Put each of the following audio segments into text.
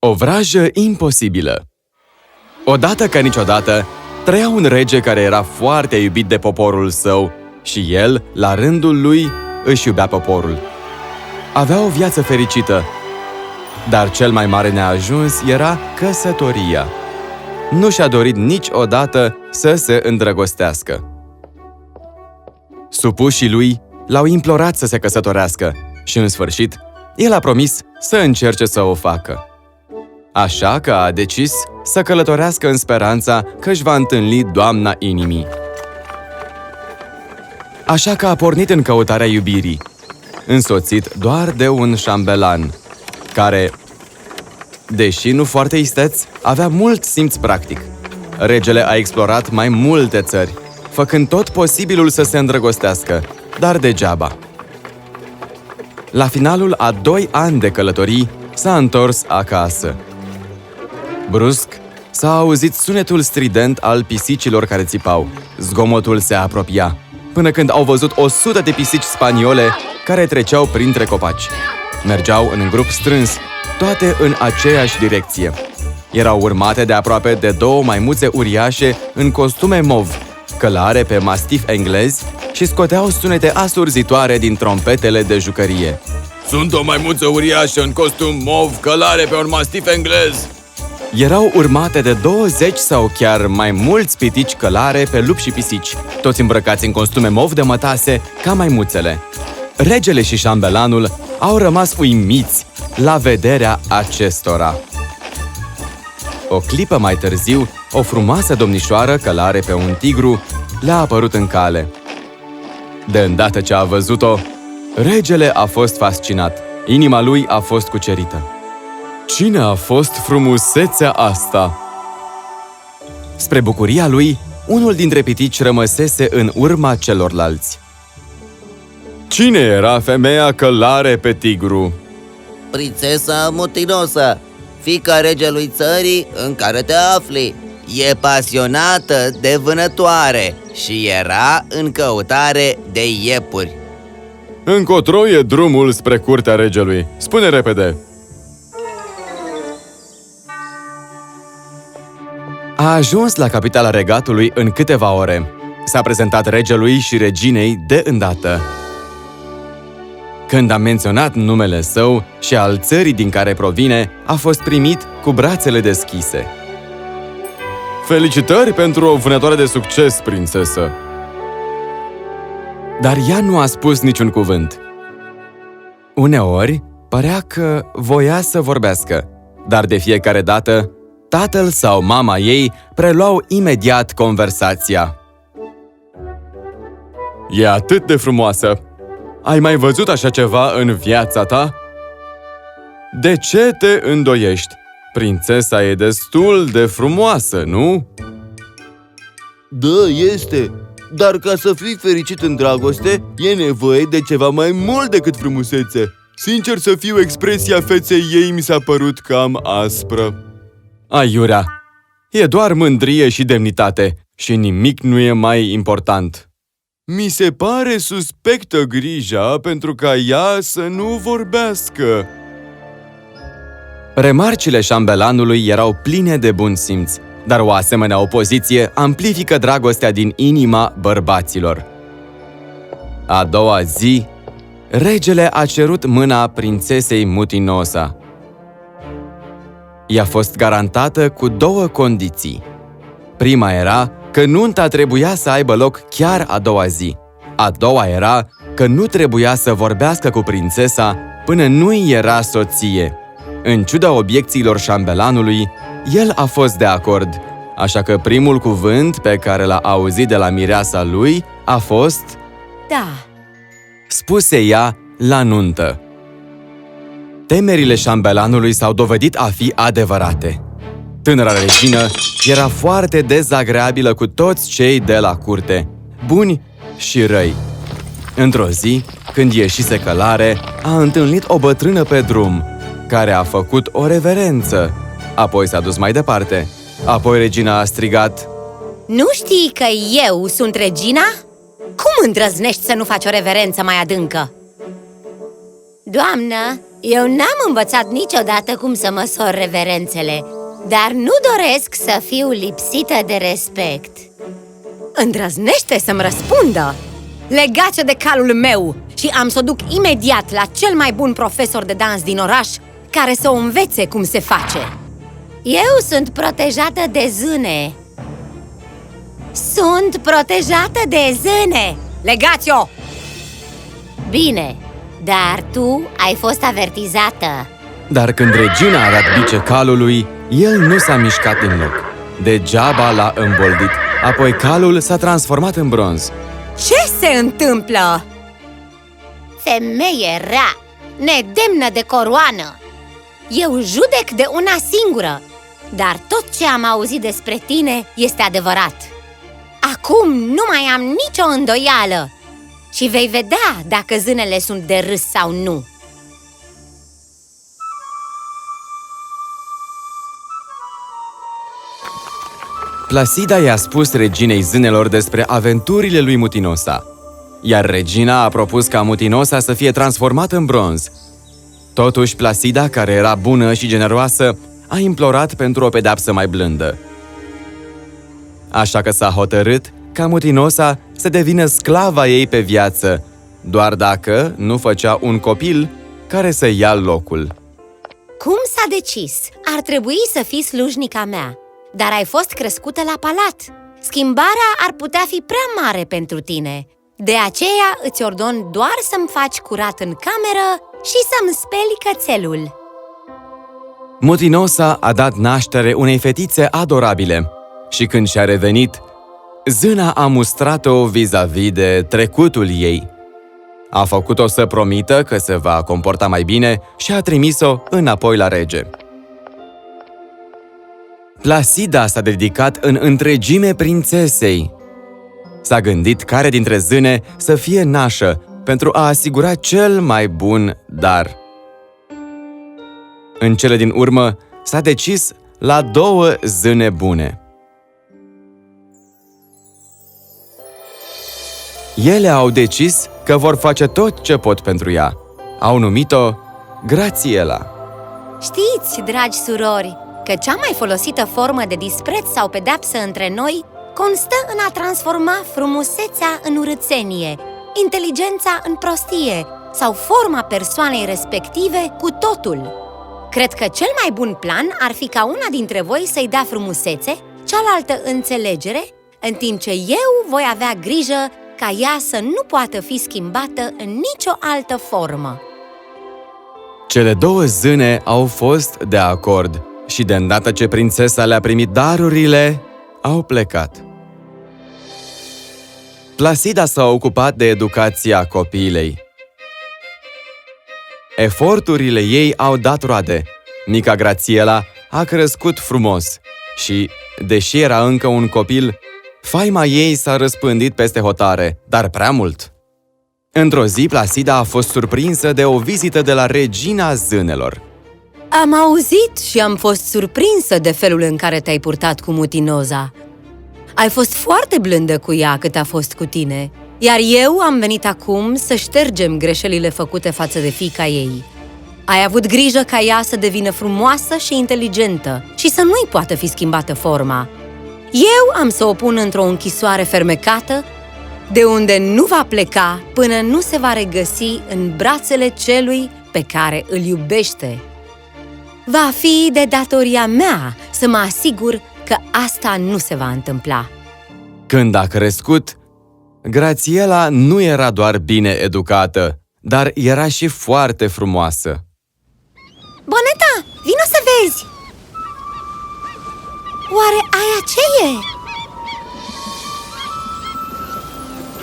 O vrajă imposibilă Odată ca niciodată, trăia un rege care era foarte iubit de poporul său și el, la rândul lui, își iubea poporul. Avea o viață fericită, dar cel mai mare neajuns era căsătoria. Nu și-a dorit niciodată să se îndrăgostească. Supușii lui l-au implorat să se căsătorească și, în sfârșit, el a promis să încerce să o facă. Așa că a decis să călătorească în speranța că își va întâlni doamna inimii. Așa că a pornit în căutarea iubirii, însoțit doar de un șambelan, care, deși nu foarte isteț, avea mult simț practic. Regele a explorat mai multe țări, făcând tot posibilul să se îndrăgostească, dar degeaba. La finalul a doi ani de călătorii, s-a întors acasă. Brusc, s-a auzit sunetul strident al pisicilor care țipau. Zgomotul se apropia, până când au văzut o sută de pisici spaniole care treceau printre copaci. Mergeau în grup strâns, toate în aceeași direcție. Erau urmate de aproape de două maimuțe uriașe în costume mov, călare pe mastif englezi și scoteau sunete asurzitoare din trompetele de jucărie. Sunt o maimuță uriașă în costum mov, călare pe un mastif englez. Erau urmate de 20 sau chiar mai mulți pitici călare pe lupi și pisici, toți îmbrăcați în costume mov de mătase, ca maimuțele. Regele și șambelanul au rămas uimiți la vederea acestora. O clipă mai târziu, o frumoasă domnișoară călare pe un tigru le-a apărut în cale. De îndată ce a văzut-o, regele a fost fascinat. Inima lui a fost cucerită. Cine a fost frumusețea asta? Spre bucuria lui, unul dintre pitici rămăsese în urma celorlalți. Cine era femeia călare pe tigru? Prințesa Mutinosă, fica regelui țării în care te afli. E pasionată de vânătoare și era în căutare de iepuri. Încotro e drumul spre curtea regelui. Spune repede! A ajuns la capitala regatului în câteva ore. S-a prezentat regelui și reginei de îndată. Când a menționat numele său și al țării din care provine, a fost primit cu brațele deschise. Felicitări pentru o vânătoare de succes, prințesă! Dar ea nu a spus niciun cuvânt. Uneori, părea că voia să vorbească, dar de fiecare dată, tatăl sau mama ei preluau imediat conversația. E atât de frumoasă! Ai mai văzut așa ceva în viața ta? De ce te îndoiești? Prințesa e destul de frumoasă, nu? Da, este. Dar ca să fii fericit în dragoste, e nevoie de ceva mai mult decât frumusețe. Sincer să fiu, expresia feței ei mi s-a părut cam aspră. Aiurea, e doar mândrie și demnitate și nimic nu e mai important. Mi se pare suspectă grija pentru ca ea să nu vorbească. Remarcile șambelanului erau pline de bun simț, dar o asemenea opoziție amplifică dragostea din inima bărbaților. A doua zi, regele a cerut mâna prințesei Mutinosa. I-a fost garantată cu două condiții. Prima era că nunta trebuia să aibă loc chiar a doua zi. A doua era că nu trebuia să vorbească cu prințesa până nu-i era soție. În ciuda obiecțiilor șambelanului, el a fost de acord, așa că primul cuvânt pe care l-a auzit de la mireasa lui a fost Da, spuse ea la nuntă. Temerile șambelanului s-au dovedit a fi adevărate. Tânăra regină era foarte dezagreabilă cu toți cei de la curte, buni și răi. Într-o zi, când ieșise călare, a întâlnit o bătrână pe drum, care a făcut o reverență. Apoi s-a dus mai departe. Apoi regina a strigat, nu știi că eu sunt regina? Cum îndrăznești să nu faci o reverență mai adâncă? Doamnă, Eu n-am învățat niciodată cum să măsor reverențele Dar nu doresc să fiu lipsită de respect. Îndrăznește să-mi răspundă! Legați-o de calul meu și am să o duc imediat la cel mai bun profesor de dans din oraș Care să o învețe cum se face. Eu sunt protejată de zâne. Sunt protejată de zâne. Legați-o! Bine, dar tu ai fost avertizată Dar când regina a dat bice calului, el nu s-a mișcat din loc. Degeaba l-a îmboldit, apoi calul s-a transformat în bronz. Ce se întâmplă? Femeie rea, nedemnă de coroană Eu judec de una singură Dar tot ce am auzit despre tine este adevărat Acum nu mai am nicio îndoială Și vei vedea dacă zânele sunt de râs sau nu Placida i-a spus reginei zânelor despre aventurile lui Mutinosa, iar regina a propus ca Mutinosa să fie transformat în bronz. Totuși, Placida, care era bună și generoasă, a implorat pentru o pedapsă mai blândă. Așa că s-a hotărât ca Mutinosa să devină sclava ei pe viață, doar dacă nu făcea un copil care să ia locul. Cum s-a decis? Ar trebui să fii slujnica mea Dar ai fost crescută la palat Schimbarea ar putea fi prea mare pentru tine De aceea îți ordon doar să-mi faci curat în cameră și să-mi speli cățelul Mutinosa a dat naștere unei fetițe adorabile și când și-a revenit, zâna a mustrat-o vis-a-vis de trecutul ei. A făcut-o să promită că se va comporta mai bine și a trimis-o înapoi la rege. Placida s-a dedicat în întregime prințesei. S-a gândit care dintre zâne să fie nașă pentru a asigura cel mai bun dar. În cele din urmă, s-a decis la două zâne bune. Ele au decis că vor face tot ce pot pentru ea. Au numit-o Grațiela. Știți, dragi surori, că cea mai folosită formă de dispreț sau pedepsă între noi constă în a transforma frumusețea în urățenie, inteligența în prostie sau forma persoanei respective cu totul. Cred că cel mai bun plan ar fi ca una dintre voi să-i dea frumusețe, cealaltă înțelegere, în timp ce eu voi avea grijă ca ea să nu poată fi schimbată în nicio altă formă. Cele două zâne au fost de acord și de îndată ce prințesa le-a primit darurile, au plecat. Placida s-a ocupat de educația copiilei. Eforturile ei au dat roade. Mica Grațiela a crescut frumos și, deși era încă un copil, faima ei s-a răspândit peste hotare, dar prea mult. Într-o zi, Placida a fost surprinsă de o vizită de la regina zânelor. Am auzit și am fost surprinsă de felul în care te-ai purtat cu Mutinoza. Ai fost foarte blândă cu ea cât a fost cu tine, iar eu am venit acum să ștergem greșelile făcute față de fica ei. Ai avut grijă ca ea să devină frumoasă și inteligentă și să nu-i poată fi schimbată forma. Eu am să o pun într-o închisoare fermecată, de unde nu va pleca până nu se va regăsi în brațele celui pe care îl iubește. Va fi de datoria mea să mă asigur că asta nu se va întâmpla. Când a crescut, Grațiela nu era doar bine educată, dar era și foarte frumoasă. Boneta, vino să vezi! Oare aia ce e?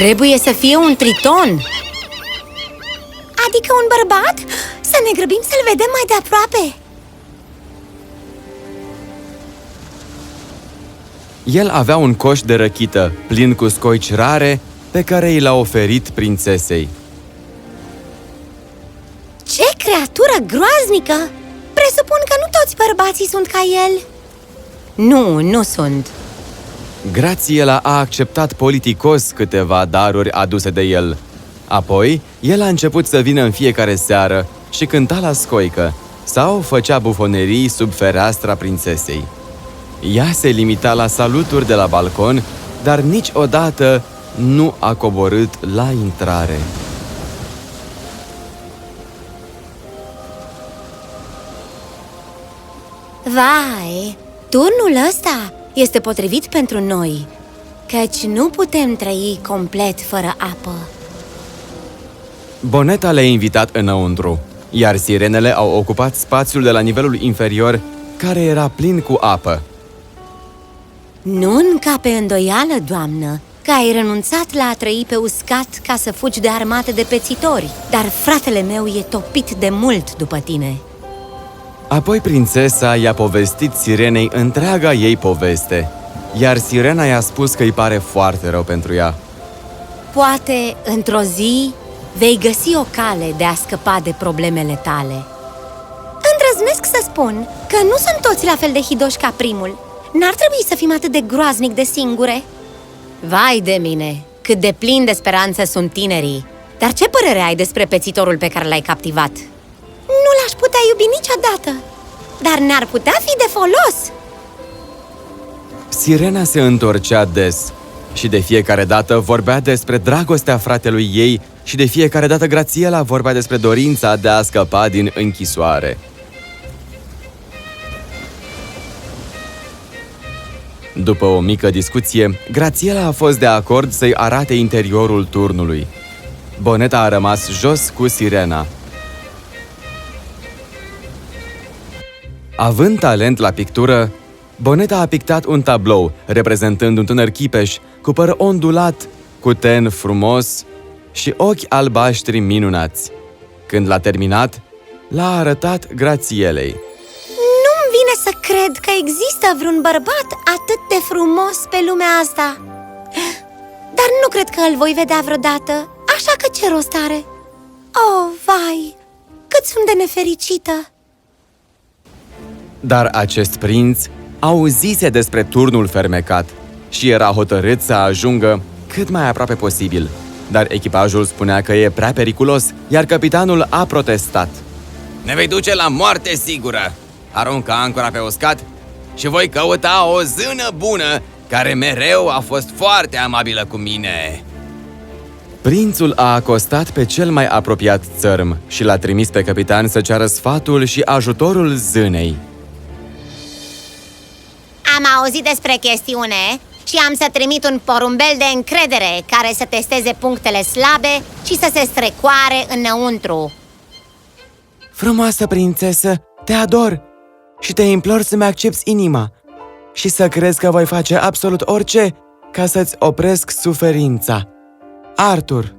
Trebuie să fie un triton! Adică un bărbat? Să ne grăbim să-l vedem mai de aproape! El avea un coș de răchită, plin cu scoici rare, pe care i l-a oferit prințesei. Ce creatură groaznică! Presupun că nu toți bărbații sunt ca el Nu, nu sunt Grațiela a acceptat politicos câteva daruri aduse de el. Apoi, el a început să vină în fiecare seară și cânta la scoică sau făcea bufonerii sub fereastra prințesei. Ea se limita la saluturi de la balcon, dar niciodată nu a coborât la intrare. Vai, turnul ăsta este potrivit pentru noi, căci nu putem trăi complet fără apă. Boneta le-a invitat înăuntru, iar sirenele au ocupat spațiul de la nivelul inferior, care era plin cu apă. Nu încape îndoială, doamnă, că ai renunțat la a trăi pe uscat ca să fugi de armate de pețitori, dar fratele meu e topit de mult după tine. Apoi prințesa i-a povestit sirenei întreaga ei poveste, iar sirena i-a spus că îi pare foarte rău pentru ea. Poate, într-o zi, vei găsi o cale de a scăpa de problemele tale. Îndrăznesc să spun că nu sunt toți la fel de hidoși ca primul. N-ar trebui să fim atât de groaznic de singure. Vai de mine, cât de plin de speranță sunt tinerii! Dar ce părere ai despre pețitorul pe care l-ai captivat? Nu l-aș putea iubi niciodată, dar ne-ar putea fi de folos! Sirena se întorcea des și de fiecare dată vorbea despre dragostea fratelui ei și de fiecare dată Grațiela vorbea despre dorința de a scăpa din închisoare. După o mică discuție, Grațiela a fost de acord să-i arate interiorul turnului. Boneta a rămas jos cu sirena. Având talent la pictură, Boneta a pictat un tablou reprezentând un tânăr chipeș cu păr ondulat, cu ten frumos și ochi albaștri minunați. Când l-a terminat, l-a arătat Grațielei. Nu-mi vine să cred că există vreun bărbat atât de frumos pe lumea asta Dar nu cred că îl voi vedea vreodată, așa că ce rost are? Oh, vai, cât sunt de nefericită! Dar acest prinț auzise despre turnul fermecat și era hotărât să ajungă cât mai aproape posibil. Dar echipajul spunea că e prea periculos, iar capitanul a protestat. Ne vei duce la moarte sigură! Aruncă ancora pe uscat și voi căuta o zână bună care mereu a fost foarte amabilă cu mine. Prințul a acostat pe cel mai apropiat țărm și l-a trimis pe capitan să ceară sfatul și ajutorul zânei. Am auzit despre chestiune și am să trimit un porumbel de încredere care să testeze punctele slabe și să se strecoare înăuntru. Frumoasă prințesă, te ador și te implor să-mi accepti inima și să crezi că voi face absolut orice ca să-ți opresc suferința. Arthur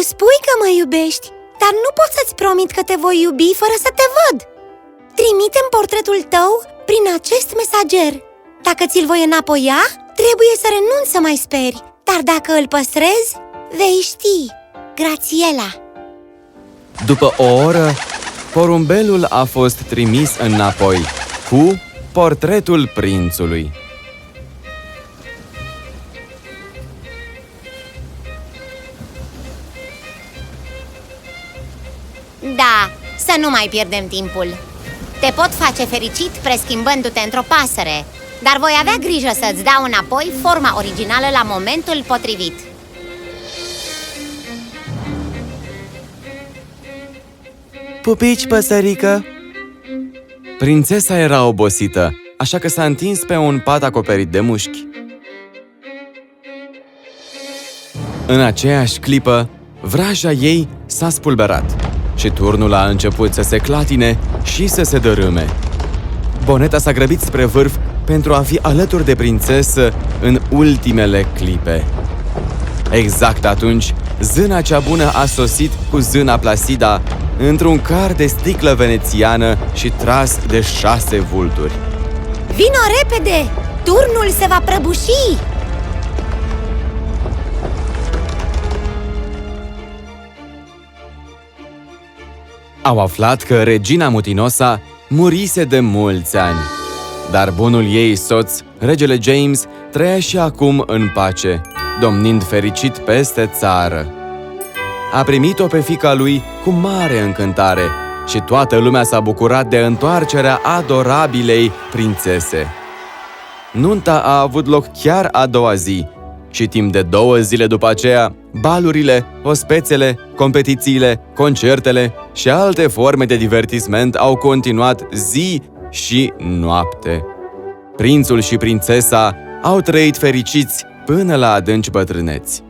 Tu spui că mă iubești, dar nu pot să-ți promit că te voi iubi fără să te văd. Trimitem portretul tău prin acest mesager. Dacă ți-l voi înapoia, trebuie să renunți să mai speri Dar dacă îl păstrezi, vei ști Grațiela. După o oră, porumbelul a fost trimis înapoi cu portretul prințului. Să nu mai pierdem timpul. Te pot face fericit preschimbându-te într-o pasăre, dar voi avea grijă să-ți dau înapoi forma originală la momentul potrivit. Pupici, păsărică! Prințesa era obosită, așa că s-a întins pe un pat acoperit de mușchi. În aceeași clipă, vraja ei s-a spulberat și turnul a început să se clatine și să se dărâme. Boneta s-a grăbit spre vârf pentru a fi alături de prințesă în ultimele clipe. Exact atunci, zâna cea bună a sosit cu zâna Placida într-un car de sticlă venețiană și tras de șase vulturi. Vino repede! Turnul se va prăbuși! Au aflat că regina Mutinosa murise de mulți ani. Dar bunul ei soț, regele James, trăia și acum în pace, domnind fericit peste țară. A primit-o pe fica lui cu mare încântare și toată lumea s-a bucurat de întoarcerea adorabilei prințese. Nunta a avut loc chiar a doua zi și timp de două zile după aceea, balurile, ospețele, competițiile, concertele și alte forme de divertisment au continuat zi și noapte. Prințul și prințesa au trăit fericiți până la adânci bătrâneți.